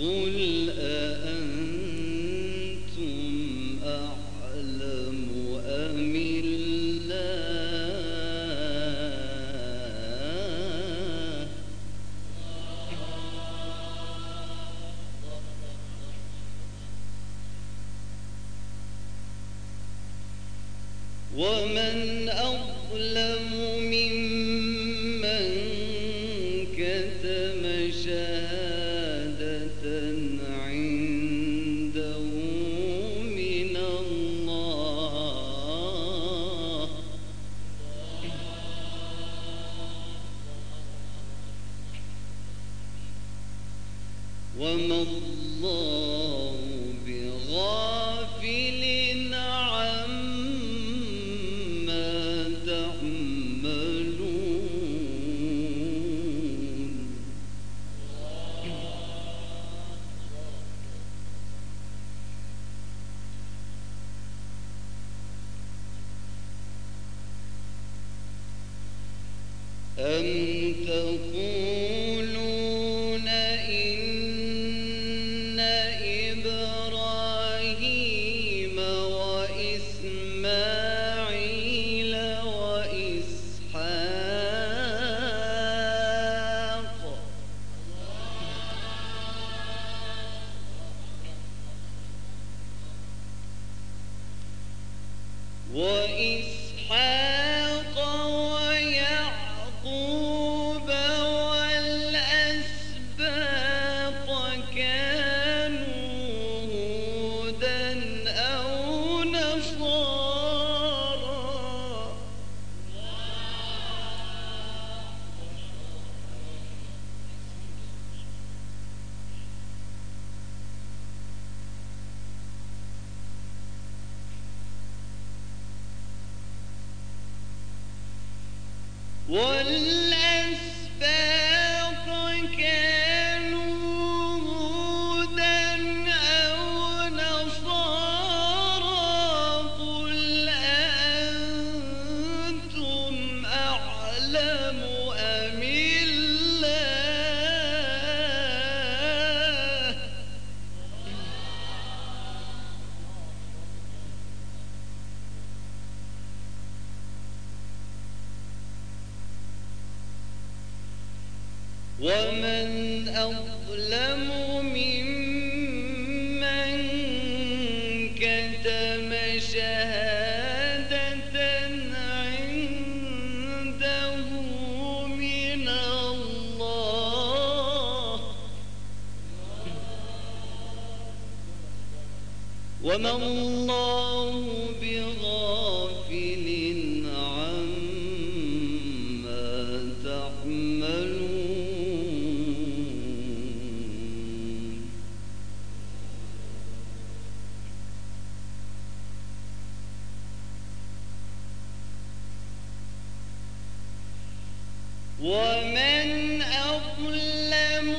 قل أأنتم أعلم أم الله؟ ومن أظلم وما الله بغافل عما تعملون. أم تقولون وإسحاق والأسباط ومن أظلم ممن كتم شهادة عنده من الله. وما الله ومن أظلم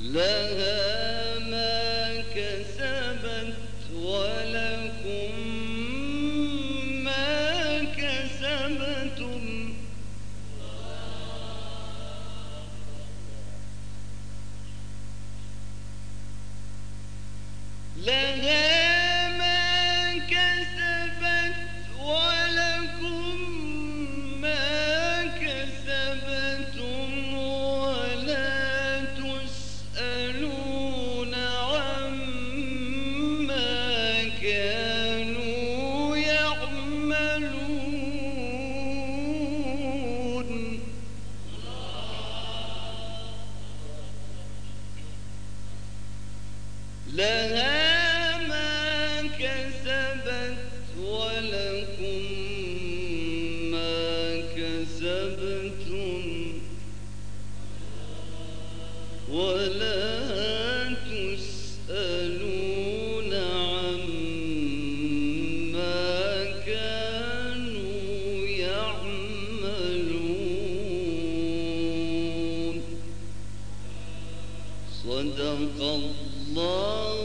لها لها ما كسبت ولكم صدق الله